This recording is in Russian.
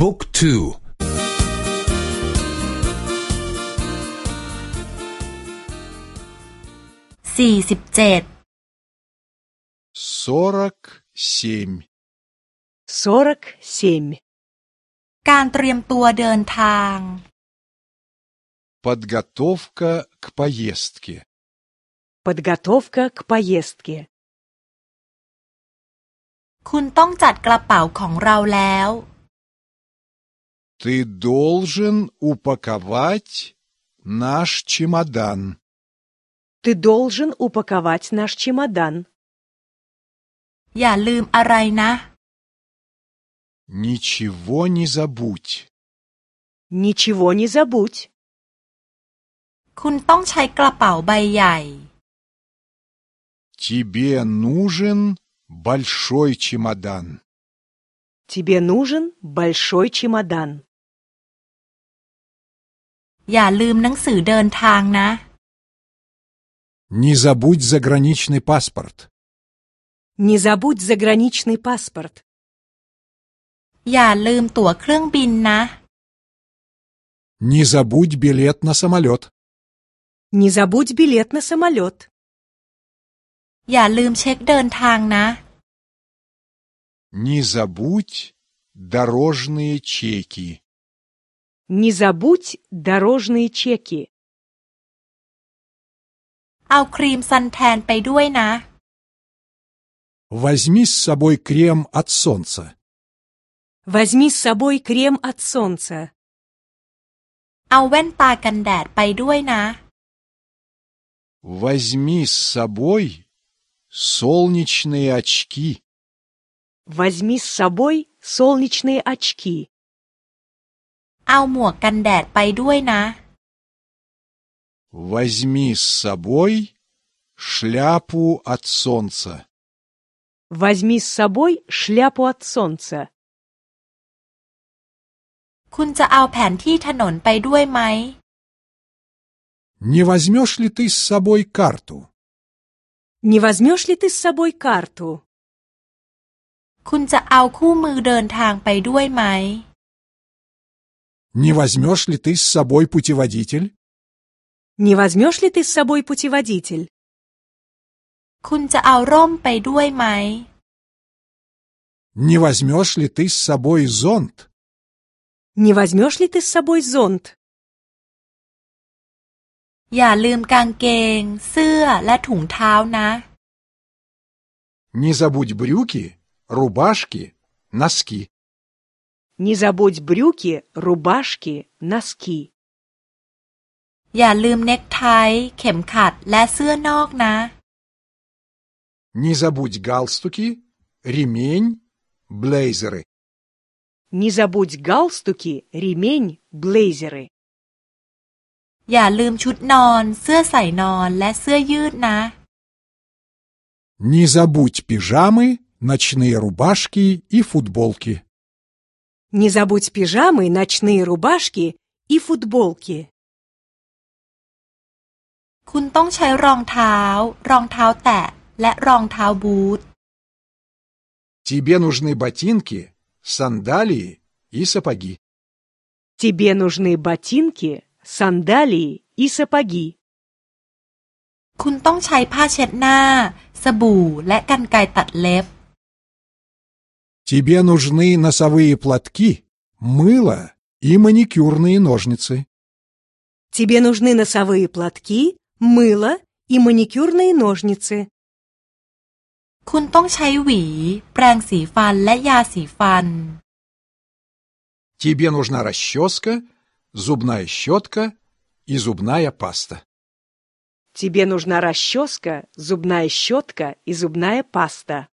บุ๊กทูสี่สิบเจ็ด сорок семь 47. การเตรียมตัวเดินทาง подготовка к поездке Подготовка к поездке. คุณต้องจัดกระเป๋าของเราแล้ว ты должен упаковать наш чемодан Ты должен упаковать наш чемодан. อย่าลืมอะไรนะ ничего не забудь Ничего не забудь. คุณต้องใช้กระเป๋าใบใหญ่ тебе нужен большой чемодан Тебе нужен большой чемодан. อย่าลืมหนังสือเดินทางนะ не забудь заграничный паспорт Не забудь заграничный паспорт. อย่าลืมตั๋วเครื่องบินนะ не забудь билет на самолет Не забудь билет на самолет. อย่าลืมเช็คเดินทางนะ не забудь дорожные чеки Не забудь дорожные чеки. เอาครีมซันแทนไปด้วยนะ возьми с собой крем от солнца Возьми с собой крем от солнца. เอาแว่นตากันแดดไปด้วยนะ возьми с собой солнечные очки Возьми с собой солнечные очки. เอาหมวกกันแดดไปด้วยนะ Возьми с собой шляпу от солнца. Возьми с собой шляпу от солнца. คุณจะเอาแผนที่ถนนไปด้วยไหม Не возьмешь ли ты с собой карту? Не возьмешь ли ты с собой карту? คุณจะเอาคู่มือเดินทางไปด้วยไหม Не возьмешь ли ты с собой путеводитель? Не возьмешь ли ты с собой путеводитель? คุณจะเอาร่มไปด้วยไหม Не возьмешь ли ты с собой зонт? Не возьмешь ли ты с собой зонт? อย่าลืมกางเกง เสื้อและถุงเท้านะ Не забудь брюки, рубашки, носки. Не забудь брюки, рубашки, носки. อย่าลืมเน็กไท เข็มขัดและเสื้อนอกนะ Не забудь галстуки, ремень, блейзеры. Не забудь галстуки, ремень, блейзеры. อย่าลืมชุดนอน เสื้อใส่นอนและเสื้อยืดนะ Не забудь пижамы, ночные рубашки и футболки. Не забудь пижамы, ночные рубашки и футболки. คุณต้องใช้รองเท้า รองเท้าแตะ และรองเท้าบูท Тебе нужны ботинки, сандалии и сапоги. Тебе нужны ботинки, сандалии и сапоги. คุณต้องใช้ผ้าเช็ดหน้า สบู่ และกรรไกรตัดเล็บ Тебе нужны носовые платки, мыло и маникюрные ножницы. Тебе нужны носовые платки, мыло и маникюрные ножницы. คุณต้องใช้หวี แปรงสีฟันและยาสีฟัน Тебе нужна расческа, зубная щетка и зубная паста. Тебе нужна расческа, зубная щетка и зубная паста.